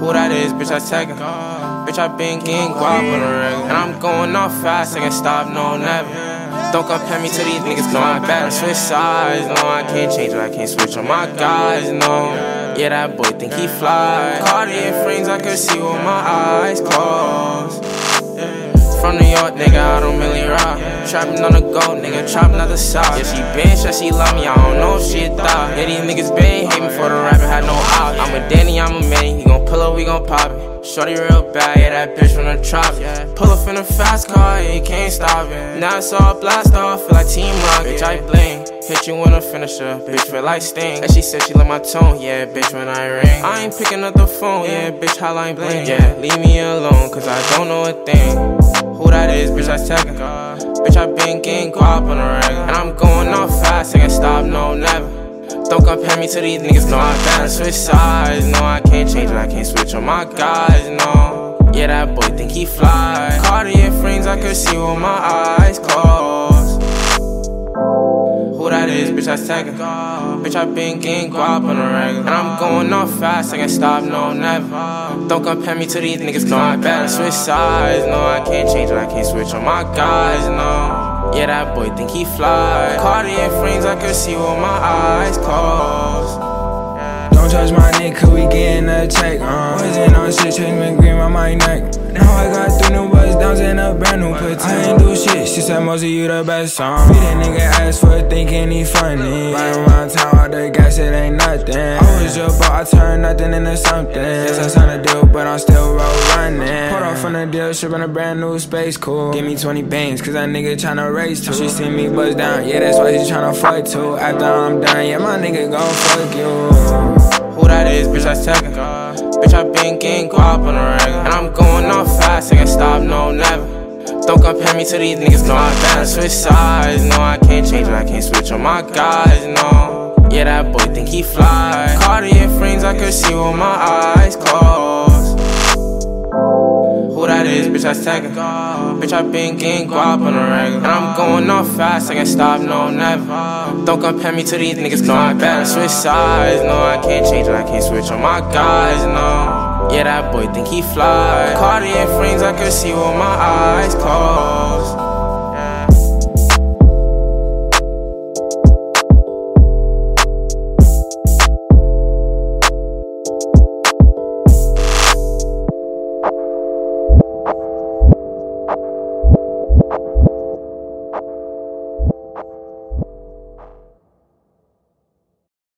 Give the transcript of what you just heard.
Who that is, bitch, I tagging. Bitch, I been getting guap on the regular. And I'm going off fast, I can stop, no, never. Don't compare me to these niggas, no, I better switch sides. No, I can't change I can't switch on my guys, no. Yeah, that boy think he fly. Cartier frames, I could see with my eyes closed. From New York, nigga, I don't really rock. Trapping on the go, nigga, trapping out the south. Yeah, she bitch, yeah, she love me, I don't know if she a thought. Yeah, these niggas been hate me for the rapper, had no out. I'm a Danny, I'm a man, he gon' pull up, we gon' pop it. Shorty real bad, yeah, that bitch from the tropics. Pull up in a fast car, yeah, you can't stop it. Now it's all blast off, feel like Team Rocket, bitch, I bling. Hit you when I finish her, bitch, feel like Sting. And she said she love my tone, yeah, bitch, when I ring. I ain't picking up the phone, yeah, bitch, hotline bling. Yeah, leave me alone, cause I don't know a thing. Bitch, I tagging. Bitch, I been getting guap on the regular. And I'm going off fast, I can't stop, no, never. Don't compare me to these niggas, no, I'm better switch sides. No, I can't change it, I can't switch on my guys, no. Yeah, that boy think he fly. Cartier frames, I could see with my eyes. Is, bitch, I been getting guap on the regular. And I'm going off fast, I can't stop, no, never. Don't compare me to these niggas, no, I better switch sides. No, I can't change it, I can't switch on my guys, no. Yeah, that boy think he fly. Cartier frames, I can see with my eyes closed. Don't touch my cause we getting a check. Uh, wasn't on shit, me green on my neck. Now I got three new put. I ain't do shit, she said most of you the best song. Beat that nigga ass for thinking he funny. Right around town, all the gas, it ain't nothing. I was your boy, I turned nothing into something. Yes, I signed a deal, but I'm still road running. Put off on the deal, shipping a brand new space cool. Give me 20 bands, cause that nigga tryna race too. She see me buzz down, yeah, that's why she tryna fight too. After I'm done, yeah, my nigga gon' fuck you. Who that is, bitch, I tagging. Bitch, I been getting guap on the regular. And I'm going off fast, I can stop, no, never. Don't compare me to these niggas, no, I better switch sides. No, I can't change I can't switch on my guys, no. Yeah, that boy think he fly. Cartier frames, I could see with my eyes closed. Who that is, bitch, I tagging. Bitch, I been getting guap on the regular. And I'm going off fast, I can't stop, no, never. Don't compare me to these niggas, no, I better switch sides. No, I can't change I can't switch on my guys, no. Yeah, that boy think he fly. Cartier frames, I could see with my eyes.